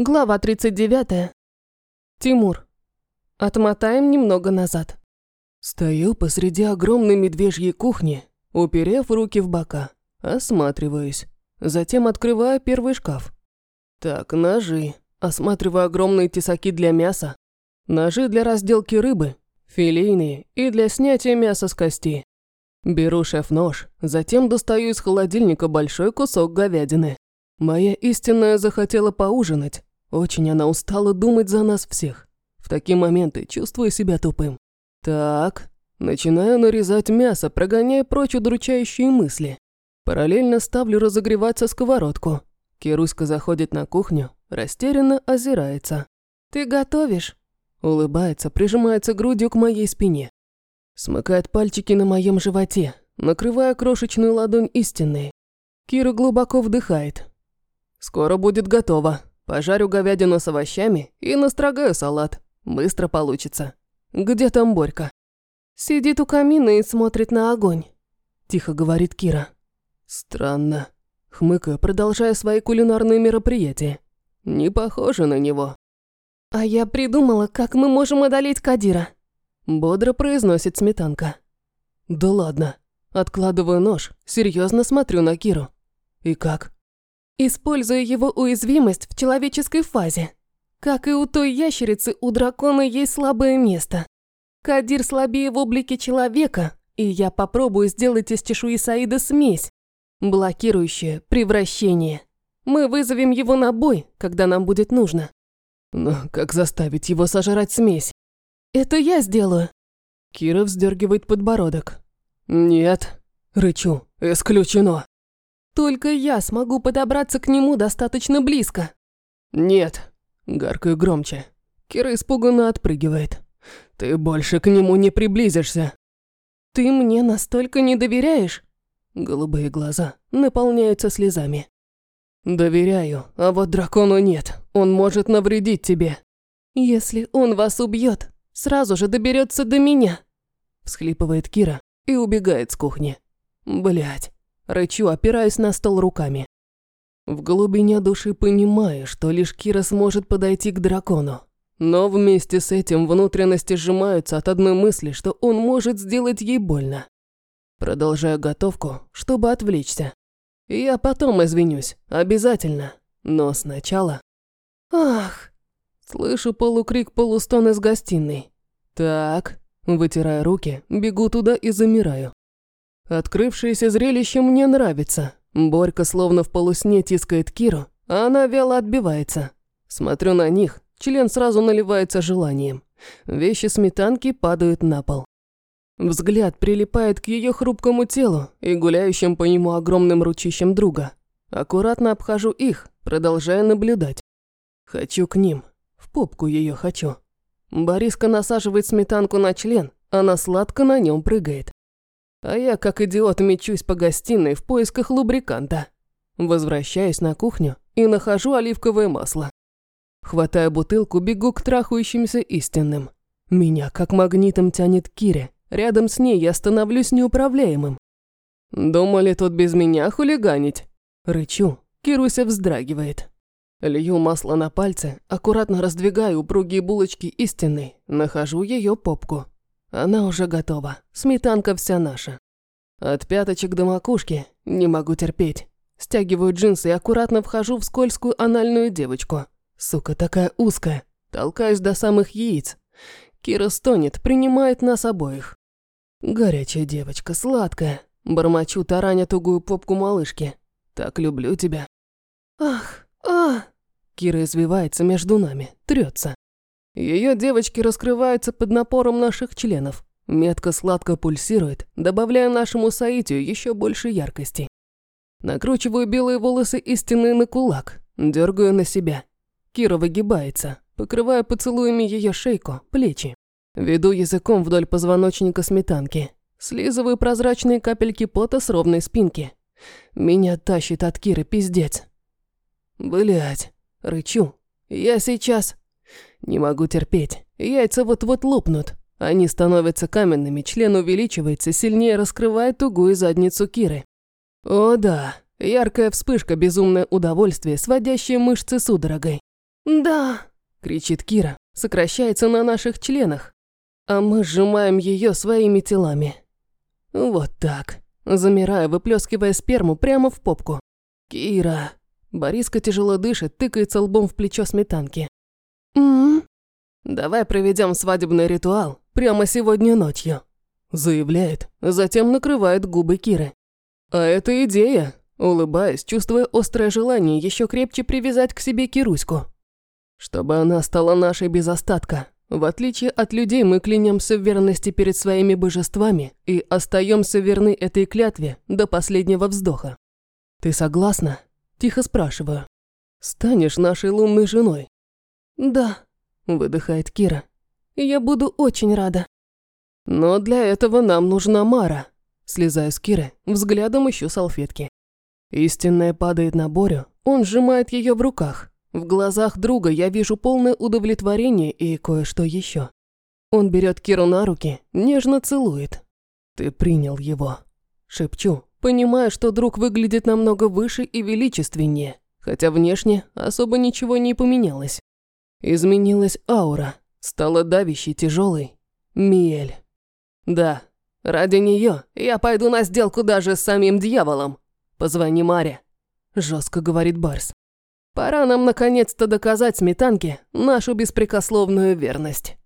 Глава 39. Тимур. Отмотаем немного назад. Стою посреди огромной медвежьей кухни, уперев руки в бока, осматриваюсь. Затем открываю первый шкаф. Так, ножи. Осматриваю огромные тесаки для мяса. Ножи для разделки рыбы, филейные и для снятия мяса с кости. Беру шеф-нож, затем достаю из холодильника большой кусок говядины. Моя истинная захотела поужинать, очень она устала думать за нас всех. В такие моменты чувствую себя тупым. Так, начинаю нарезать мясо, прогоняя прочь удручающие мысли. Параллельно ставлю разогреваться сковородку. Кируська заходит на кухню, растерянно озирается. «Ты готовишь?» Улыбается, прижимается грудью к моей спине. Смыкает пальчики на моем животе, накрывая крошечную ладонь истинной. Кира глубоко вдыхает. «Скоро будет готово», Пожарю говядину с овощами и настрогаю салат. Быстро получится. Где там Борька? Сидит у камина и смотрит на огонь. Тихо говорит Кира. Странно. Хмыкаю, продолжая свои кулинарные мероприятия. Не похоже на него. А я придумала, как мы можем одолеть Кадира. Бодро произносит сметанка. Да ладно. Откладываю нож, серьезно смотрю на Киру. И как? Используя его уязвимость в человеческой фазе. Как и у той ящерицы, у дракона есть слабое место. Кадир слабее в облике человека, и я попробую сделать из чешуи Саида смесь, блокирующее превращение. Мы вызовем его на бой, когда нам будет нужно. Но как заставить его сожрать смесь? Это я сделаю. Кира вздергивает подбородок. Нет, рычу, исключено. Только я смогу подобраться к нему достаточно близко. Нет. Гаркаю громче. Кира испуганно отпрыгивает. Ты больше к нему не приблизишься. Ты мне настолько не доверяешь? Голубые глаза наполняются слезами. Доверяю, а вот дракону нет. Он может навредить тебе. Если он вас убьет, сразу же доберется до меня. Всхлипывает Кира и убегает с кухни. Блять. Рычу, опираясь на стол руками. В глубине души понимаю, что лишь Кира сможет подойти к дракону. Но вместе с этим внутренности сжимаются от одной мысли, что он может сделать ей больно. Продолжаю готовку, чтобы отвлечься. Я потом извинюсь, обязательно. Но сначала... Ах! Слышу полукрик, полустон из гостиной. Так, вытирая руки, бегу туда и замираю. Открывшееся зрелище мне нравится. Борька словно в полусне тискает Киру, а она вяло отбивается. Смотрю на них, член сразу наливается желанием. Вещи сметанки падают на пол. Взгляд прилипает к ее хрупкому телу и гуляющим по нему огромным ручищем друга. Аккуратно обхожу их, продолжая наблюдать. Хочу к ним. В попку ее хочу. Бориска насаживает сметанку на член, она сладко на нем прыгает. А я, как идиот, мечусь по гостиной в поисках лубриканта. Возвращаюсь на кухню и нахожу оливковое масло. Хватаю бутылку, бегу к трахающимся истинным. Меня как магнитом тянет Кире. Рядом с ней я становлюсь неуправляемым. «Думали тут без меня хулиганить?» Рычу, Кируся вздрагивает. Лью масло на пальцы, аккуратно раздвигаю упругие булочки истинной, нахожу ее попку. Она уже готова. Сметанка вся наша. От пяточек до макушки не могу терпеть. Стягиваю джинсы и аккуратно вхожу в скользкую анальную девочку. Сука такая узкая. Толкаюсь до самых яиц. Кира стонет, принимает нас обоих. Горячая девочка, сладкая. Бормочу, тараня тугую попку малышки. Так люблю тебя. Ах, а! Кира извивается между нами, трется. Ее девочки раскрываются под напором наших членов. Метка сладко пульсирует, добавляя нашему соитию еще больше яркости. Накручиваю белые волосы истины на кулак, дергаю на себя. Кира выгибается, покрывая поцелуями ее шейку, плечи. Веду языком вдоль позвоночника сметанки. Слизываю прозрачные капельки пота с ровной спинки. Меня тащит от Киры пиздец. Блять, рычу. Я сейчас... Не могу терпеть. Яйца вот-вот лопнут. Они становятся каменными, член увеличивается, сильнее раскрывая тугую задницу Киры. О да, яркая вспышка, безумное удовольствие, сводящее мышцы судорогой. «Да», – кричит Кира, сокращается на наших членах, а мы сжимаем ее своими телами. Вот так, замирая, выплескивая сперму прямо в попку. «Кира!» Бориска тяжело дышит, тыкается лбом в плечо сметанки. «М-м-м». «Давай проведем свадебный ритуал прямо сегодня ночью», заявляет, затем накрывает губы Киры. «А это идея», улыбаясь, чувствуя острое желание еще крепче привязать к себе Кируську. Чтобы она стала нашей без остатка. В отличие от людей, мы клянемся в верности перед своими божествами и остаемся верны этой клятве до последнего вздоха. Ты согласна? Тихо спрашиваю. Станешь нашей лунной женой? Да, выдыхает Кира. Я буду очень рада. Но для этого нам нужна Мара. Слезаю с Киры, взглядом ищу салфетки. Истинная падает на Борю, он сжимает ее в руках. В глазах друга я вижу полное удовлетворение и кое-что еще. Он берет Киру на руки, нежно целует. «Ты принял его». Шепчу, понимая, что друг выглядит намного выше и величественнее, хотя внешне особо ничего не поменялось. Изменилась аура, стала давящей, тяжелой. Миэль. Да, ради нее я пойду на сделку даже с самим дьяволом. Позвони Маре. Жестко говорит Барс. Пора нам наконец-то доказать сметанке нашу беспрекословную верность.